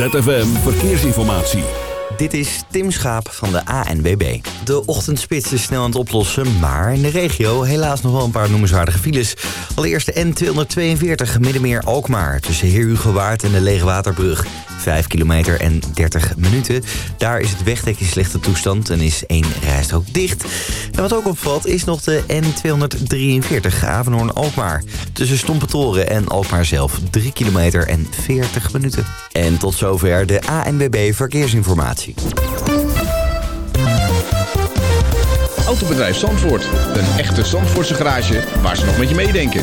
ZFM Verkeersinformatie. Dit is Tim Schaap van de ANWB. De ochtendspits is snel aan het oplossen, maar in de regio helaas nog wel een paar noemenswaardige files. Allereerst de N242 Middenmeer-Alkmaar tussen Heer Waard en de Leegwaterbrug. 5 kilometer en 30 minuten. Daar is het wegdek in slechte toestand en is één rijstrook dicht. En wat ook opvalt is nog de N243 Avenhoorn-Alkmaar. Tussen Stompetoren en Alkmaar zelf 3 kilometer en 40 minuten. En tot zover de ANWB Verkeersinformatie. Autobedrijf Zandvoort. Een echte Zandvoortse garage waar ze nog met je meedenken.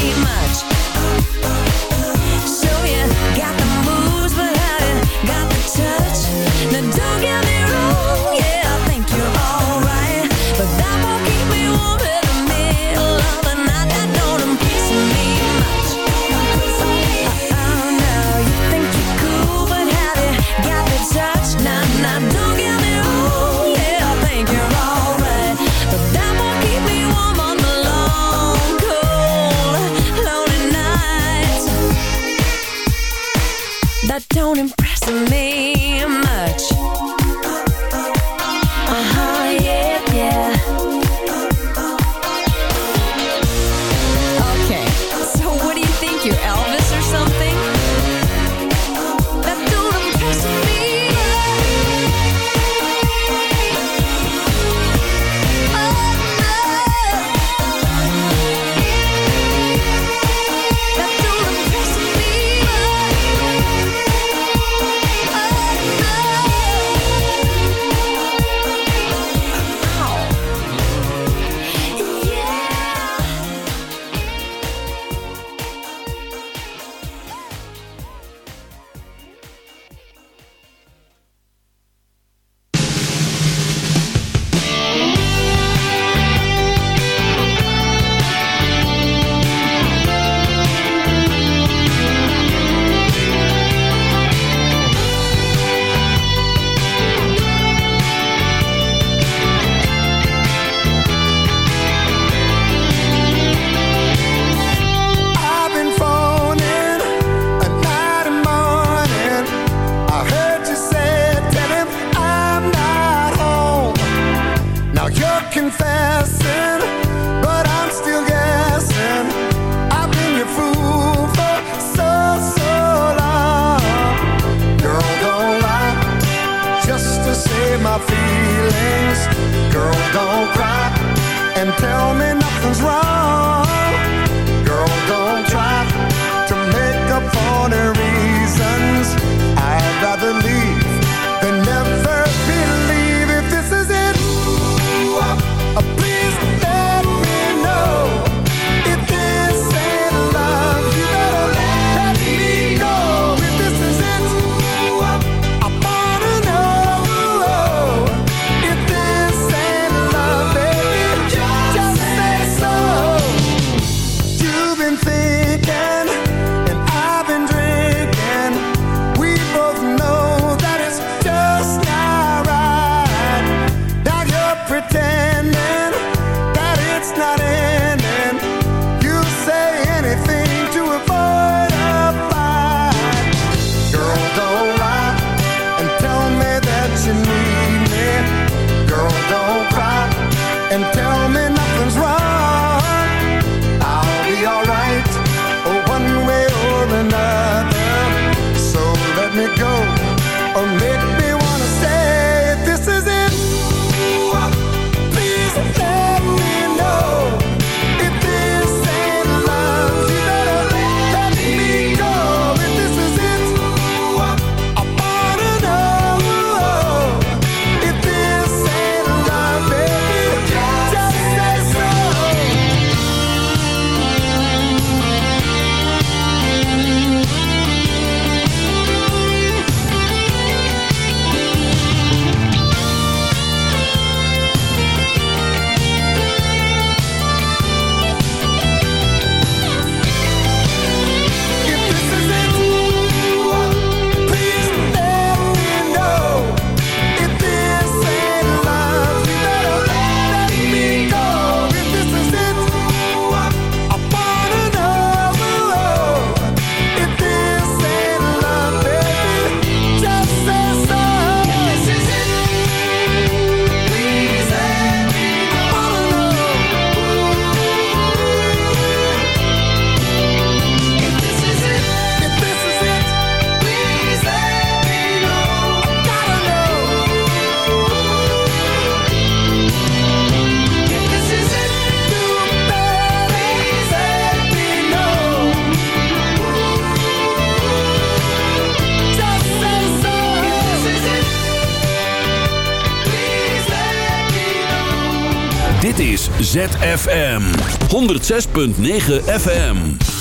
ZFM 106.9 FM.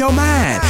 Your mind.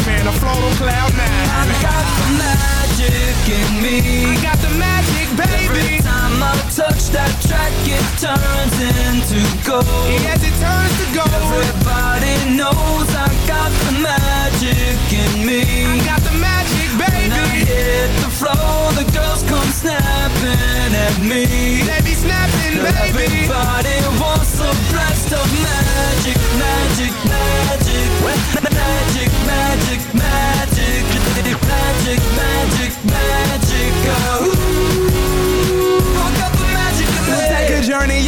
Man, I float on cloud nine. I got the magic in me. I got the magic, baby. Every time I touch that track, it turns into gold. Yes, it turns to gold. Everybody knows I got the magic in me. I got the magic, When I baby. Hit the floor, the girls come snapping at me. They be snapping, baby. Everybody wants a blast of magic, magic, magic, magic, magic, magic, magic, magic, magic. Oh,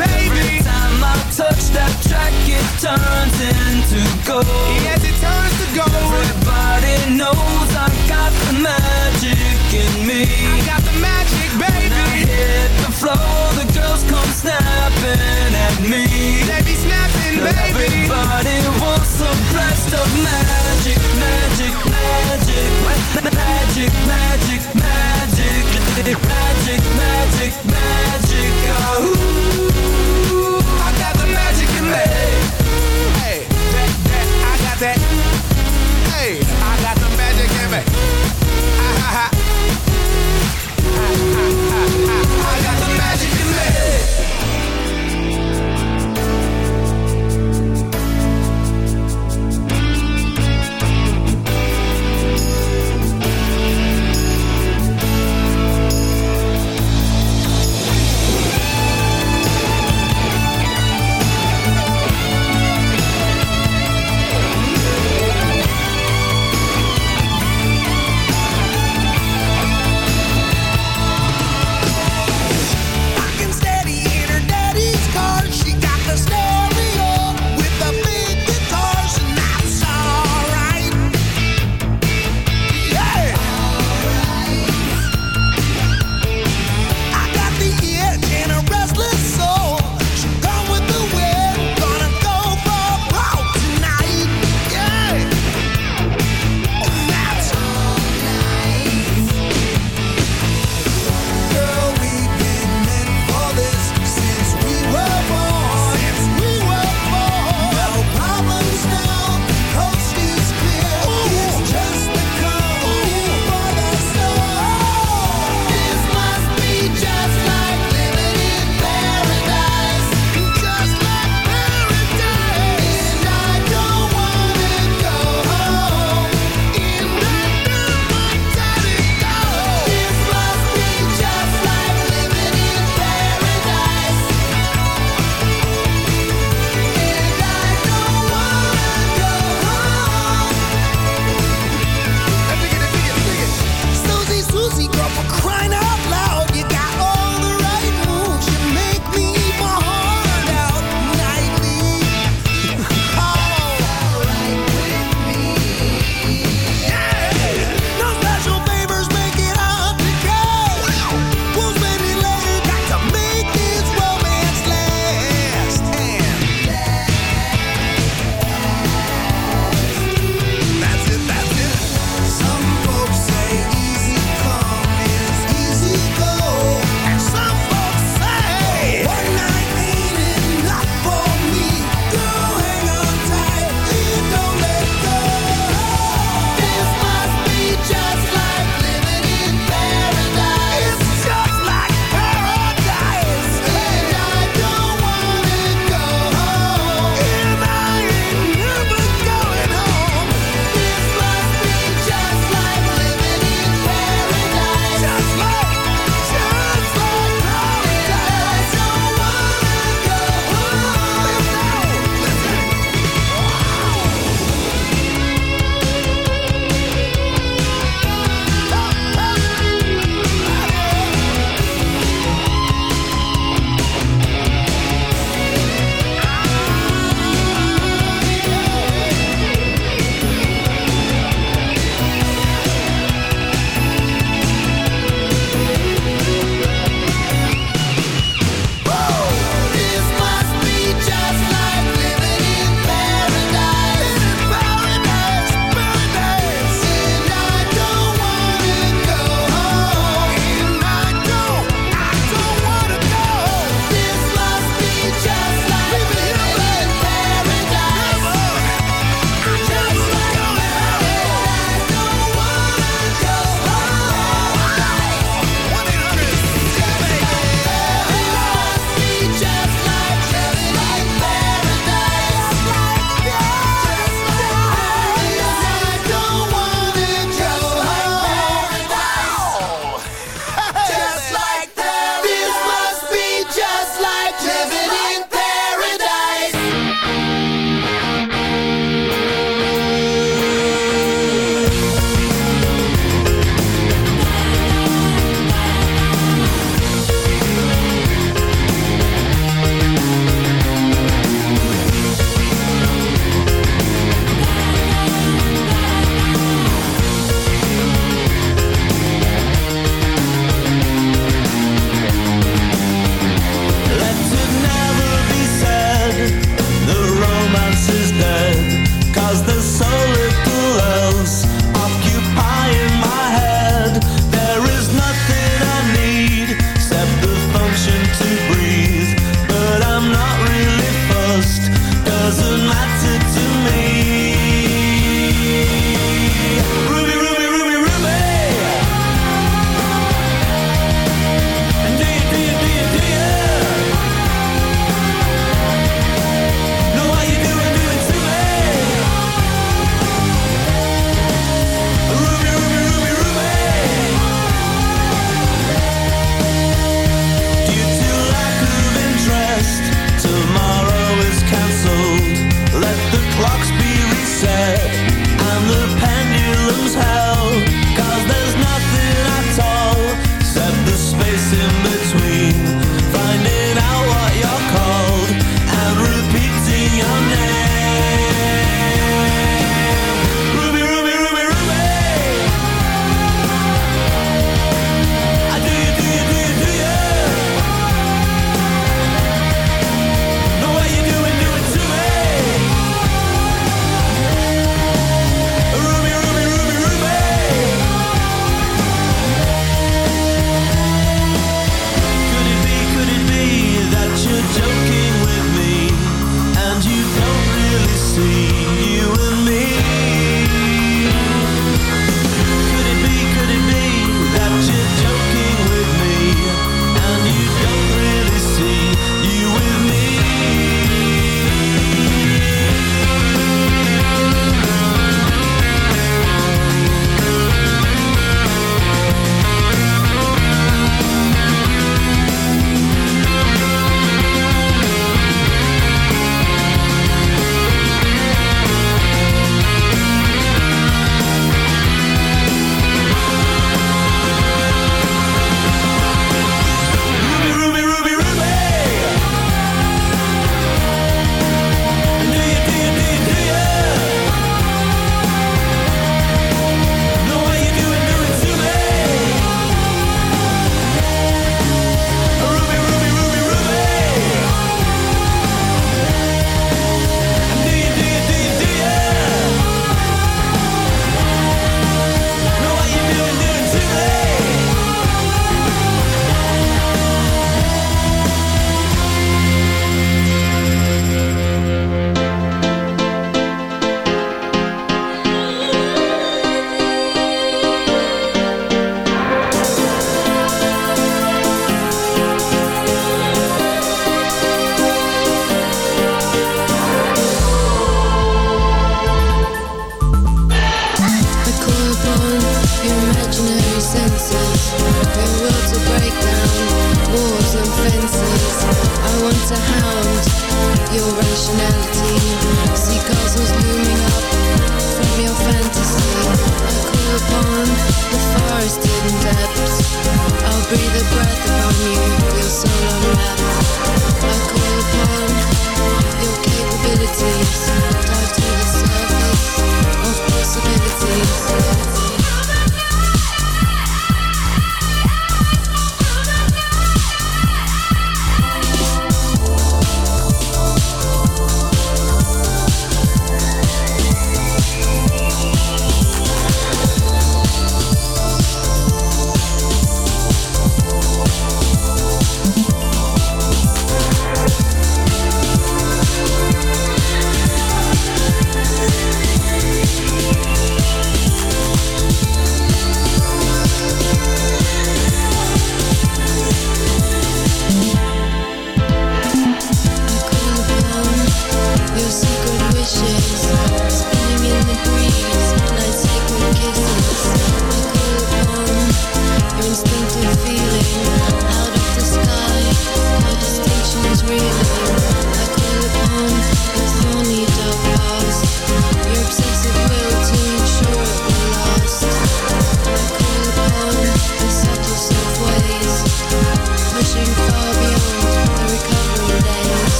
baby. Every time I touch that track, it turns into gold. Yes, it turns to gold. Everybody knows I got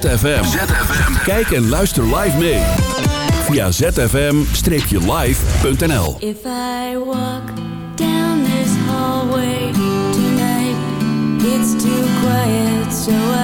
ZFM. Kijk en luister live mee. Via zfm-live.nl If I walk down this hallway tonight, it's too quiet, so I...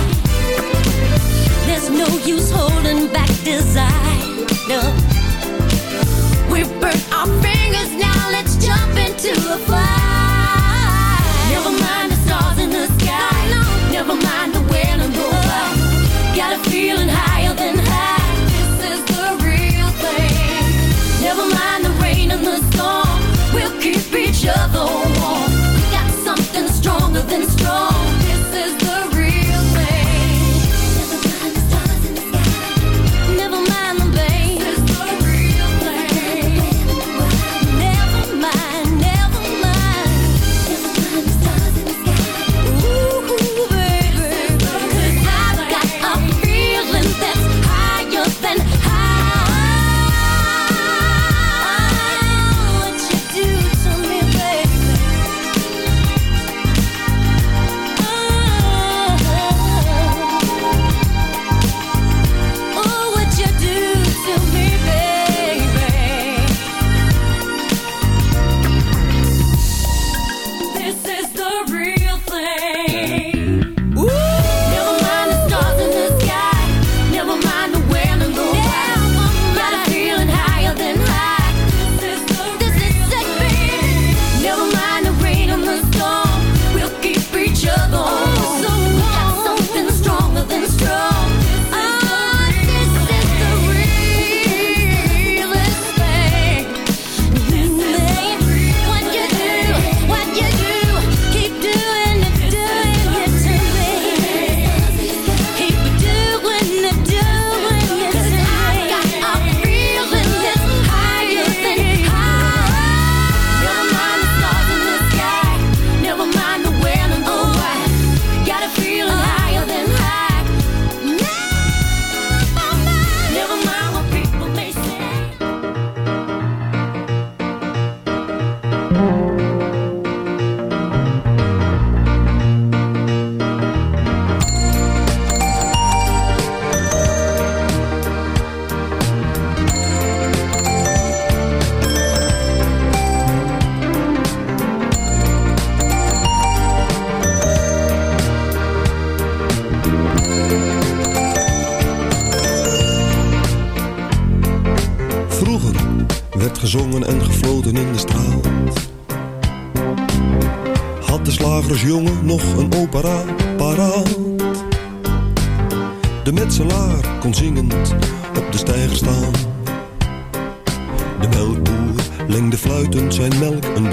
no use holding back desire. No. We burnt our fingers, now let's jump into the fire. Never mind the stars in the sky. No, no. Never mind the wailing we'll go by. Got a feeling high.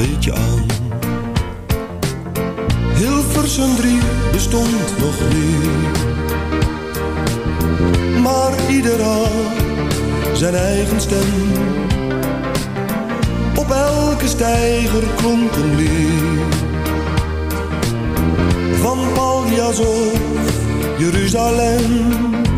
Beetje aan. Hilversum 3 bestond nog niet. Maar ieder had zijn eigen stem. Op elke steiger klonk een lied. Van Paljas of Jeruzalem.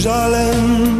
Jeruzalem.